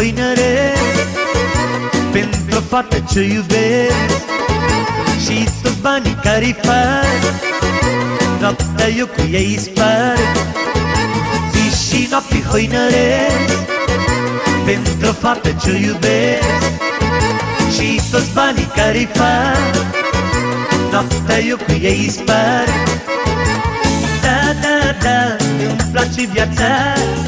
hoinăre Pentru o fată ce iubesc. Și toți banii care-i fac Noaptea eu cu ei spar. Zi și noapte hoinăre Pentru o fată ce iubesc. Și toți banii care-i fac Noaptea eu cu ei spar. Da, da, da, îmi place viața.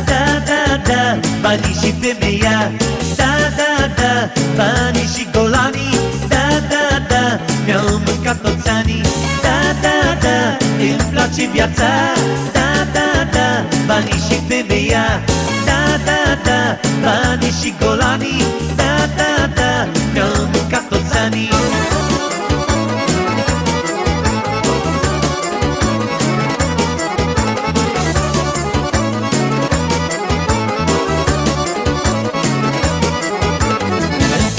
Da, da, da, banii și femeia Da, da, da, banii și golanii Da, da, da, mi-au mâncat toți anii Da, da, da, îmi place viața Da, da, da, banii și femeia Da, da, da, banii și golanii Da, da, da, mi-au mâncat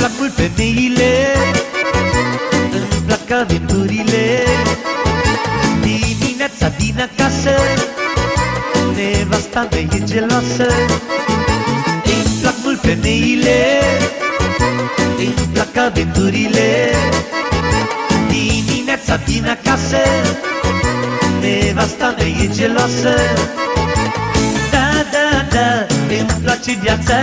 plac mult femeile Îmi plac aventurile Dimineața din acasă Nevasta mea e geloasă. Îmi plac mult femeile Îmi plac aventurile Dimineața din acasă Nevasta mea e geloasă. Da, da, da, îmi place viața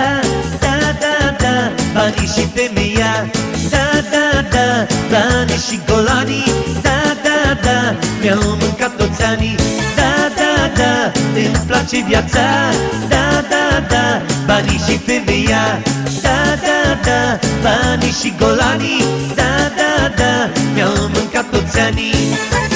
Da, da, da, banii și femeia. Da, da, da, banii și golanii. Da, da, da, mi-au mâncat toți anii. Da, da, da, îmi place viața. Da, da, da, banii și femeia. Da, da, da, banii și golanii. Da, da, da, mi-au mâncat toți anii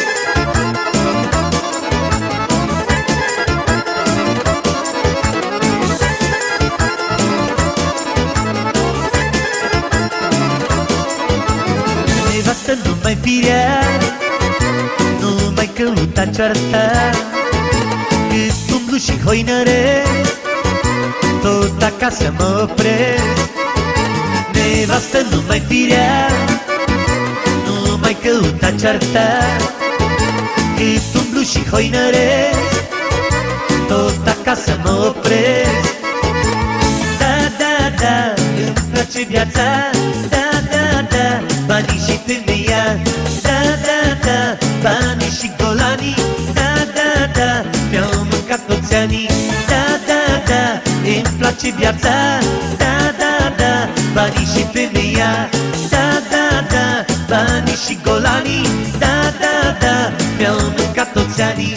Nevastă nu mai firea Nu mai căuta cearta. Cât umblu și hoinăre Tot acasă mă opresc. Nevastă nu mai firea Nu mai căuta cearta. Cât umblu și hoinăre Tot acasă mă opresc. Da, da, da, îmi place viața. Da, da, da, banii și femeia Da, da, da, banii și golanii Da, da, da, mi-au mâncat toți anii Da, da, da, îmi place viața Da, da, da, banii și femeia Da, da, da, banii și golanii Da, da, da, mi-au mâncat toți anii